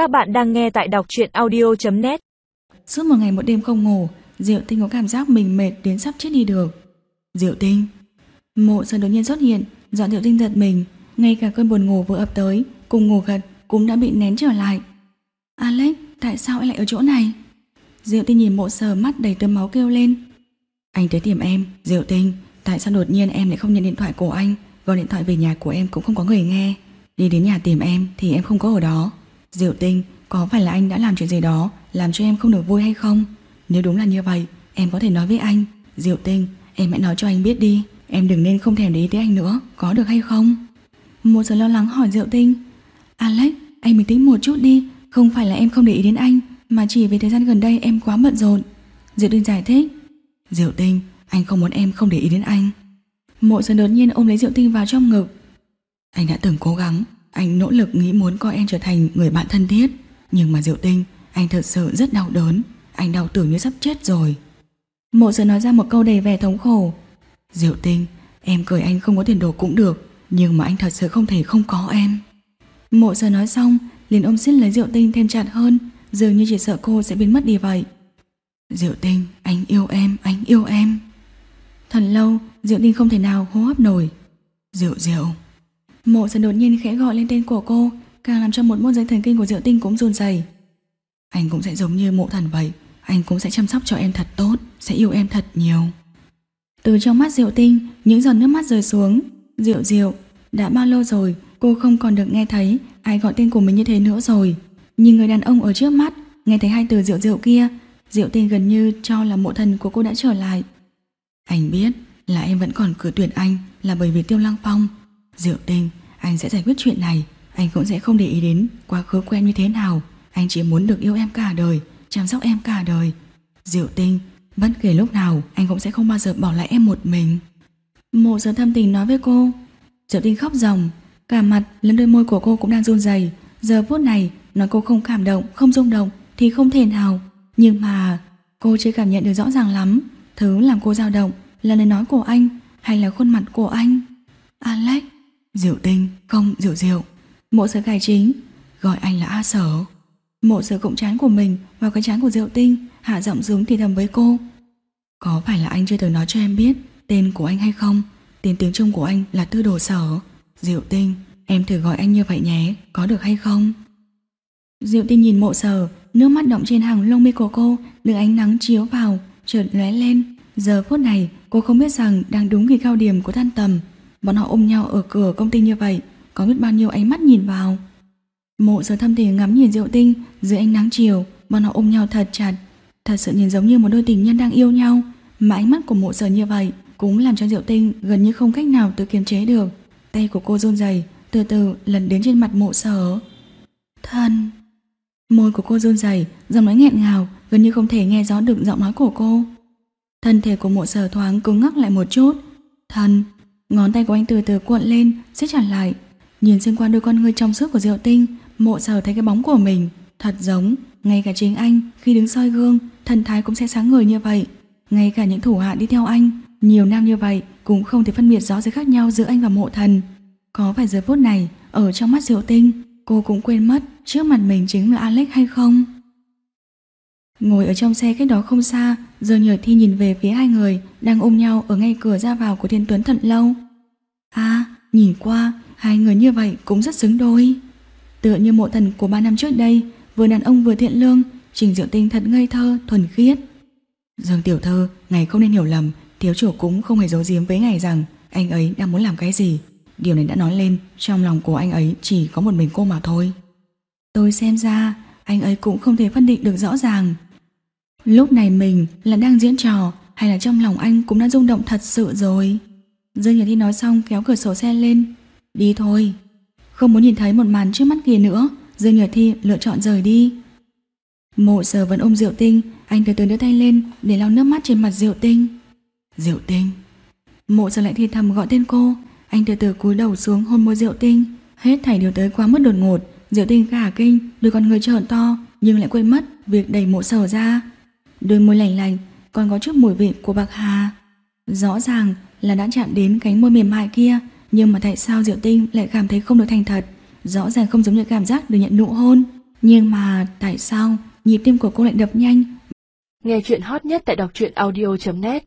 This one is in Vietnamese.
Các bạn đang nghe tại đọc truyện audio.net Suốt một ngày một đêm không ngủ, Diệu Tinh có cảm giác mình mệt đến sắp chết đi được. Diệu Tinh Mộ sơn đột nhiên xuất hiện, dọn Diệu Tinh giật mình, ngay cả cơn buồn ngủ vừa ập tới, cùng ngủ gật cũng đã bị nén trở lại. Alex, tại sao anh lại ở chỗ này? Diệu Tinh nhìn mộ sờ mắt đầy tơm máu kêu lên. Anh tới tìm em, Diệu Tinh, tại sao đột nhiên em lại không nhận điện thoại của anh, gọi điện thoại về nhà của em cũng không có người nghe. Đi đến nhà tìm em thì em không có ở đó. Diệu Tinh, có phải là anh đã làm chuyện gì đó làm cho em không được vui hay không? Nếu đúng là như vậy, em có thể nói với anh. Diệu Tinh, em hãy nói cho anh biết đi. Em đừng nên không thèm để ý tới anh nữa, có được hay không? Một giờ lo lắng hỏi Diệu Tinh. Alex, anh bình tĩnh một chút đi. Không phải là em không để ý đến anh, mà chỉ vì thời gian gần đây em quá bận rộn. Diệu Tinh giải thích. Diệu Tinh, anh không muốn em không để ý đến anh. Mộ giờ đột nhiên ôm lấy Diệu Tinh vào trong ngực. Anh đã từng cố gắng, anh nỗ lực nghĩ muốn coi em trở thành người bạn thân thiết. Nhưng mà Diệu Tinh, anh thật sự rất đau đớn. Anh đau tưởng như sắp chết rồi. Mộ giờ nói ra một câu đầy vẻ thống khổ. Diệu Tinh, em cười anh không có tiền đồ cũng được. Nhưng mà anh thật sự không thể không có em. Mộ giờ nói xong, liền ôm siết lấy Diệu Tinh thêm chặt hơn, dường như chỉ sợ cô sẽ biến mất đi vậy. Diệu Tinh, anh yêu em, anh yêu em. Thật lâu, Diệu Tinh không thể nào hô hấp nổi. Diệu Diệu. Mộ dần đột nhiên khẽ gọi lên tên của cô, càng làm cho một môn dây thần kinh của Diệu Tinh cũng run rẩy. Anh cũng sẽ giống như mộ thần vậy, anh cũng sẽ chăm sóc cho em thật tốt, sẽ yêu em thật nhiều. Từ trong mắt Diệu Tinh, những giọt nước mắt rơi xuống. Diệu Diệu, đã bao lâu rồi cô không còn được nghe thấy ai gọi tên của mình như thế nữa rồi. Nhìn người đàn ông ở trước mắt, nghe thấy hai từ Diệu Diệu kia, Diệu Tinh gần như cho là mộ thần của cô đã trở lại. Anh biết là em vẫn còn cửa tuyển anh là bởi vì Tiêu Lăng Phong. Diệu Tinh, anh sẽ giải quyết chuyện này, anh cũng sẽ không để ý đến quá khứ quen như thế nào. Anh chỉ muốn được yêu em cả đời, chăm sóc em cả đời. Diệu Tinh, bất kể lúc nào anh cũng sẽ không bao giờ bỏ lại em một mình. Mộ giờ thâm tình nói với cô. Diệu Tinh khóc ròng, cả mặt lẫn đôi môi của cô cũng đang run rẩy. Giờ phút này nói cô không cảm động, không rung động thì không thể nào. Nhưng mà cô chưa cảm nhận được rõ ràng lắm. Thứ làm cô dao động là lời nói của anh hay là khuôn mặt của anh. Alex, Diệu Tinh, không Diệu Diệu. Mộ sở cải chính, gọi anh là A Sở. Mộ sở cộng chán của mình vào cái chán của Diệu Tinh, hạ giọng xuống thì thầm với cô. Có phải là anh chưa từng nói cho em biết tên của anh hay không? Tên tiếng Trung của anh là Tư Đồ Sở. Diệu Tinh, em thử gọi anh như vậy nhé, có được hay không? Diệu Tinh nhìn mộ sở, nước mắt động trên hàng lông mi của cô, được ánh nắng chiếu vào, chợt lóe lên. Giờ phút này, cô không biết rằng đang đúng kỳ cao điểm của than tầm. Bọn họ ôm nhau ở cửa công ty như vậy, có biết bao nhiêu ánh mắt nhìn vào. Mộ sở thâm tình ngắm nhìn Diệu Tinh dưới ánh nắng chiều, bọn họ ôm nhau thật chặt. Thật sự nhìn giống như một đôi tình nhân đang yêu nhau, mà ánh mắt của mộ sở như vậy cũng làm cho Diệu Tinh gần như không cách nào tự kiềm chế được. Tay của cô run rẩy, từ từ lần đến trên mặt mộ sở. Thân. Môi của cô run rẩy, giọng nói nghẹn ngào, gần như không thể nghe rõ được giọng nói của cô. Thân thể của mộ sở thoáng cứng ngắc lại một chút. Thân, ngón tay của anh từ từ cuộn lên, siết chặt lại. Nhìn xuyên qua đôi con ngươi trong suốt của Diệu Tinh, mộ sở thấy cái bóng của mình. Thật giống, ngay cả chính anh khi đứng soi gương, thần thái cũng sẽ sáng ngời như vậy. Ngay cả những thủ hạ đi theo anh, nhiều năm như vậy cũng không thể phân biệt rõ sự khác nhau giữa anh và mộ thần. Có phải giờ phút này, ở trong mắt Diệu Tinh, cô cũng quên mất trước mặt mình chính là Alex hay không? Ngồi ở trong xe cách đó không xa, giờ nhờ thi nhìn về phía hai người đang ôm nhau ở ngay cửa ra vào của Thiên Tuấn Thận Lâu. À, nhìn qua, hai người như vậy cũng rất xứng đôi. Tựa như mộ thần của ba năm trước đây, vừa đàn ông vừa thiện lương, Trình Diệu Tinh thật ngây thơ, thuần khiết. Dương Tiểu Thơ, ngày không nên hiểu lầm, thiếu chủ cũng không hề giấu giếm với ngài rằng anh ấy đang muốn làm cái gì. Điều này đã nói lên, trong lòng của anh ấy chỉ có một mình cô mà thôi. Tôi xem ra, anh ấy cũng không thể phân định được rõ ràng. Lúc này mình là đang diễn trò hay là trong lòng anh cũng đã rung động thật sự rồi. Dương Nhật Thi nói xong kéo cửa sổ xe lên. Đi thôi. Không muốn nhìn thấy một màn trước mắt kia nữa, Dương Nhật Thi lựa chọn rời đi. Mộ sở vẫn ôm Diệu Tinh, anh từ từ đưa tay lên để lau nước mắt trên mặt Diệu Tinh. Diệu Tinh. Mộ sở lại thì thầm gọi tên cô, anh từ từ cúi đầu xuống hôn môi Diệu Tinh. Hết thảy điều tới quá mất đột ngột, Diệu Tinh cả kinh, đôi con người trợn to, nhưng lại quên mất việc đẩy mộ sở ra. Đôi môi lành lành, còn có chút mùi vị của bạc hà. Rõ ràng là đã chạm đến cánh môi mềm mại kia, nhưng mà tại sao Diệu Tinh lại cảm thấy không được thành thật? Rõ ràng không giống như cảm giác được nhận nụ hôn. Nhưng mà tại sao nhịp tim của cô lại đập nhanh Nghe chuyện hot nhất tại đọc truyện audio.net